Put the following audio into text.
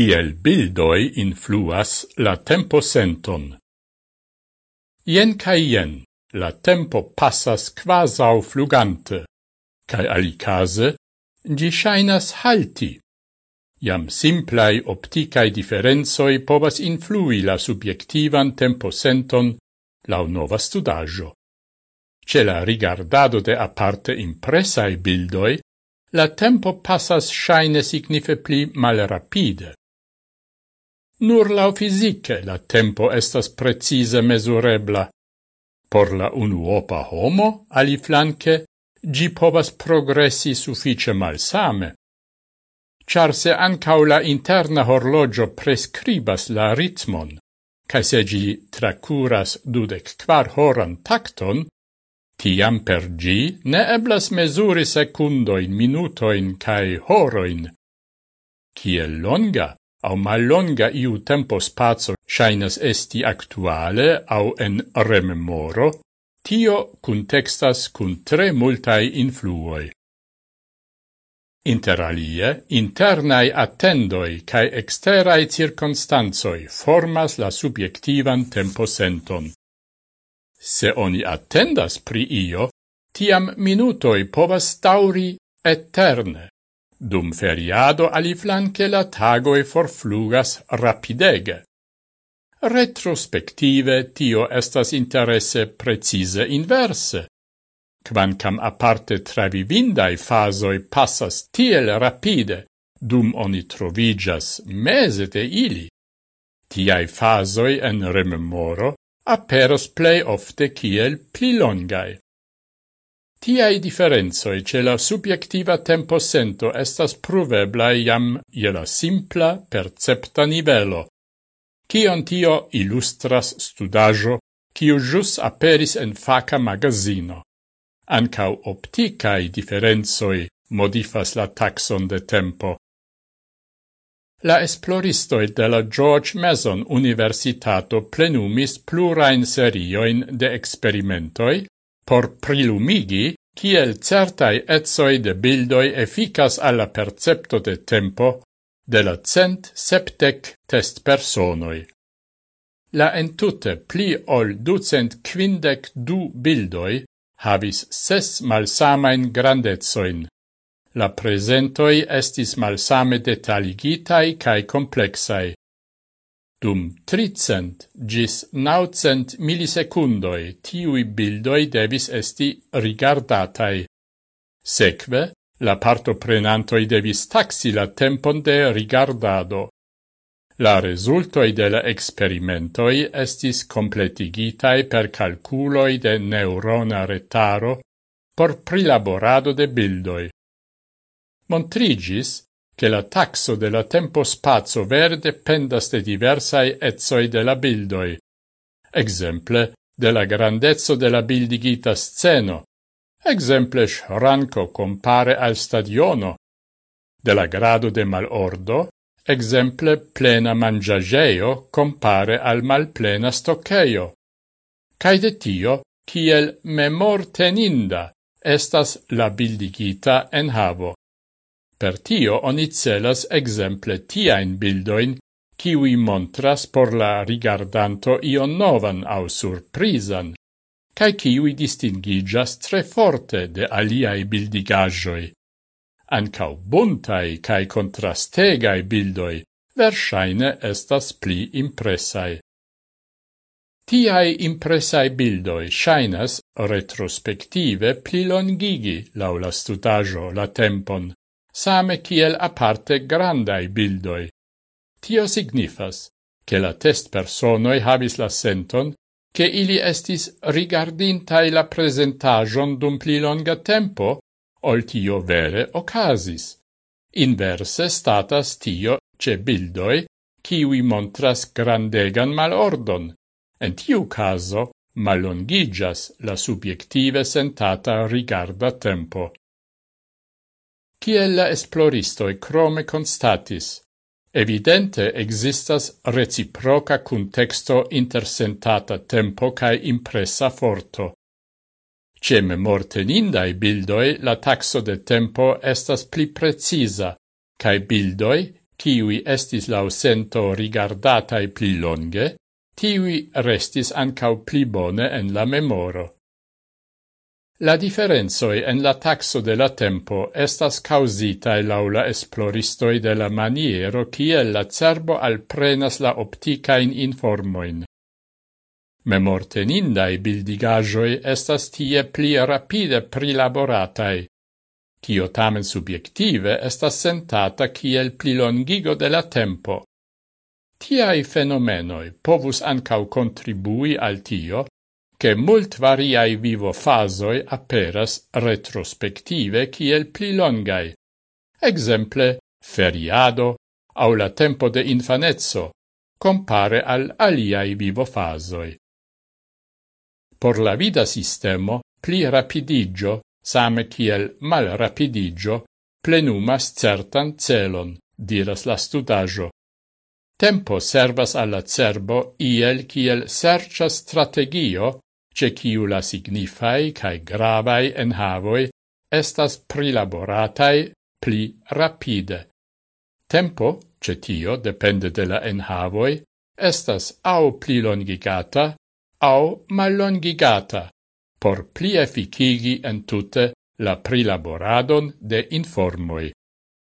kiel bildoi influas la tempo senton. Ien cae ien, la tempo passas quasau flugante, cae alicase, gi shainas halti. Iam simplai opticae differenzoi povas influi la subjektivan tempo senton lau nova studaggio. Ce la rigardado de aparte impressae bildoi, la tempo passas shaine signife pli malrapide. Nur lau fisice la tempo estas precise mesurebla. Por la unuopa homo, ali flanque, gi povas progressi suffice malsame. Char se ancau la interna horlogio prescribas la ritmon, cae se gi tracuras dudec quar horan tacton, tiam per gi ne eblas mesuri secundoin, minutoin cae horoin. Ciel longa au mallonga iu tempo spazio shainas esti actuale au en rememoro, tio contextas cun tre multai influoi. Inter alie, internai attendoi cae exterai circonstanzoi formas la subjektivan temposenton. Se oni attendas pri io, tiam minutoi povas tauri eterne. Dum feriado aliflanque la tagoe forflugas rapidege. Retrospective tio estas interesse precise inverse. Quancam aparte travivindai fasoi passas tiel rapide, dum oni trovigas mese de ili, tiai fasoi en rememoro aperos plei ofte kiel pli longai. Tiai differenzoi ce la subjectiva temposento estas pruveblai jam je la simpla percepta nivelo, cion tio illustras studajo kiu jus aperis en faca magazino. Ancau opticae differenzoi modifas la taxon de tempo. La esploristoi de la George Mason Universitato plenumis plurain serioin de experimentoi, por prilumigi kiel certai etsoi de bildoi efficas alla percepto de tempo de la cent septec test personoi. La entute pli ol ducent quindec du bildoi havis ses malsamain grandezoin. La presentoi estis malsame detaligitai cae complexai. Dum tricent gis naucent millisecundoi tiui bildoi devis esti rigardatai. Secve, la partoprenantoi devis taxi la tempon de rigardado. La resultoi de la experimentoi estis completigitai per calculoi de neurona retaro por prilaborado de bildoi. Montrigis che la taxo de la tempo-spazio verde pendas de diversai etzoi de la bildoi. Exemple, de la grandezzo de la bildigita sceno, exemple shranco compare al stadiono, de la grado de malordo, exemple plena mangiageo compare al malplena stoccheio. Cai de tio, kiel memor teninda, estas la bildigita en havo. Per tio oni celas exemple tiaen bildoin, kiwi montras por la rigardanto ion novan au surprisan, cae kiwi distingigas tre forte de aliai bildigajoi. Ancau buntai cae contrastegai bildoi, versaine estas pli impresai. Tiai impresai bildoi shainas retrospektive plilongigi longigi la stutajo la tempon, same kiel aparte grandai bildoi. Tio signifas, che la test personoi habis la senton, che ili estis rigardintai la presentajon dum pli longa tempo, ol tio vere ocasis. Inverse statas tio ce bildoi, kiwi montras grandegan malordon. En tiu caso, malongigas la subjektive sentata rigarda tempo. Kiel la esploristoi crome constatis, evidente existas reciproca contexto intersentata tempo cae impressa forto. Cem mortenindai bildoi la taxo de tempo estas pli precisa, cae bildoi, kiui estis lausento rigardatai pli longe, tiui restis ancau pli bone en la memoro. La differenzoi en la taxo de la tempo estas causitae laula esploristoi de la maniero kiel la cerbo alprenas la opticain informoin. Memortenindai bildigajoi estas tie pli rapide prilaboratai, tio tamen subjektive estas sentata kiel plilongigo de la tempo. Tiai fenomenoi povus ancau contribui al tio, che mult variai vivo fasoi aperas retrospective kiel pli longai. Exemple, feriado au la tempo de infanezzo, compare al aliai vivo fasoi. Por la vida sistemo, pli rapidigio, same kiel mal rapidigio, plenumas certan celon, diras la studajo. Tempo servas alla cerbo iel kiel sercia strategio ce ciu la signifai cae en enhavoi estas prilaboratai pli rapide. Tempo, ce tio depende de la enhavoi, estas au pli longigata, au malongigata por pli efficigi entute la prilaboradon de informoi.